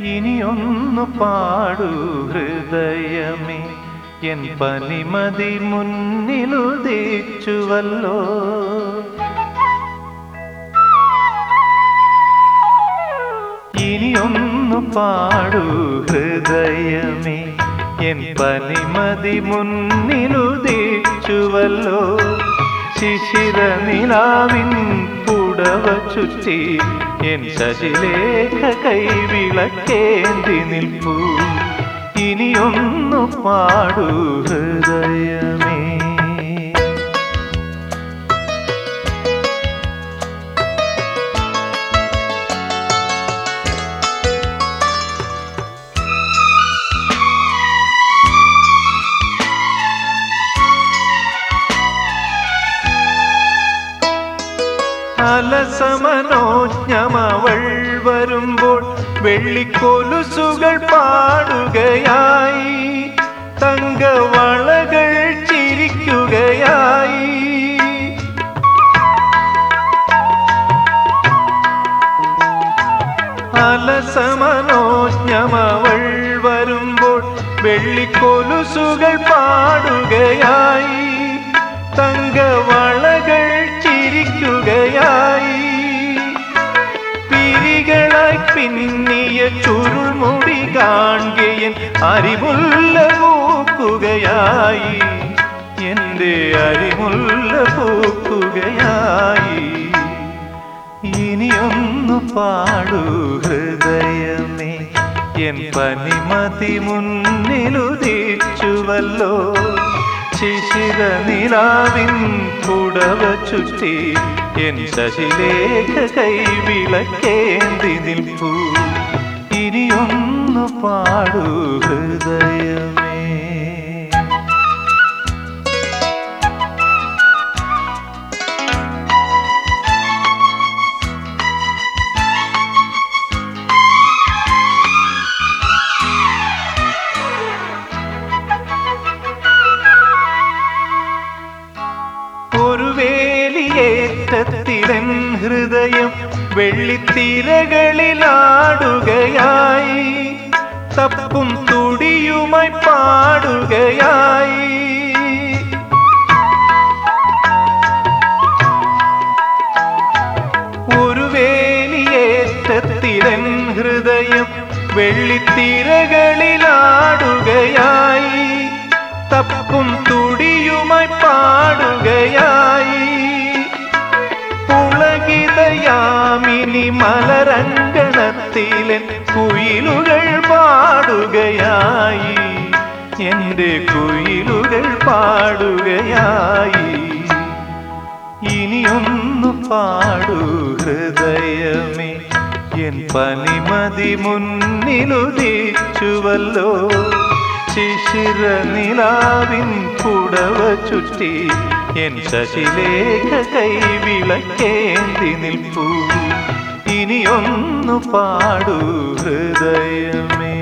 ഇനിയൊന്നു പാടു ഹൃദയമേ. എൻ പനിമതി മുന്നിലുദിച്ചുവല്ലോ ഇനിയൊന്നു പാടു ഹൃദയമേ. എൻ പനിമതി മുന്നിലുദിച്ചുവല്ലോ ശിശിര നിലാവിൻ പുടവ ചുറ്റി എൻ ശശിലേഖ കൈവിളക്കേന്തി നിൽപ്പൂ. ഇനിയൊന്നു പാടൂ ഹൃദയമേ അലസമനോജ്ഞമവൾ വരുമ്പോൾ വെള്ളിക്കൊലുസുകൾ പാടുകയായി തങ്കവളകൾ ചിരിക്കുകയായി. അലസമനോജ്ഞമവൾ വരുമ്പോൾ വെള്ളിക്കൊലുസുകൾ പാടുകയായി തങ്കവളകൾ പിന്നിയ ചുരുൾമുടി കാണുകയൻ അരിമുല്ല പൂക്കുകയായി. എന്റെ അരിമുല്ല പൂക്കുകയായി. ഇനിയൊന്നു പാടൂ ഹൃദയമേ. എൻ പനിമതി മുന്നിലുദിച്ചുവല്ലോ ശിശിര നിലാവിൻ പുടവ ചുറ്റി എൻ ശശിലേഖ കൈവിളക്കേന്തി നിൽപ്പൂ. ഇനിയൊന്നു പാടൂ ഹൃദയമേ. വേലിയേറ്റത്തിലൻ ഹൃദയം വെള്ളിത്തിരകളിലാടുകയായി. തപ്പും തുടിയുമായി പാടുകയായി. ഒരു വേലിയേറ്റത്തിലൻ ഹൃദയം വെള്ളിത്തിരകളിലാടുകയായി പുളകിതയാമിനി കുയിലുകൾ പാടുകയായി. എന്റെ കുയിലുകൾ പാടുകയായി. ഇനിയൊന്നു പാടു ഹൃദയമേ. എൻ പനിമതി മുന്നിലുദിച്ചുവല്ലോ. ശിശിര നിലാവിൻ പുടവ ചുറ്റി. എൻ ശശിലേഖ കൈവിളക്കേന്തി നിൽപ്പൂ. ഇനിയൊന്നു പാടൂ ഹൃദയമേ.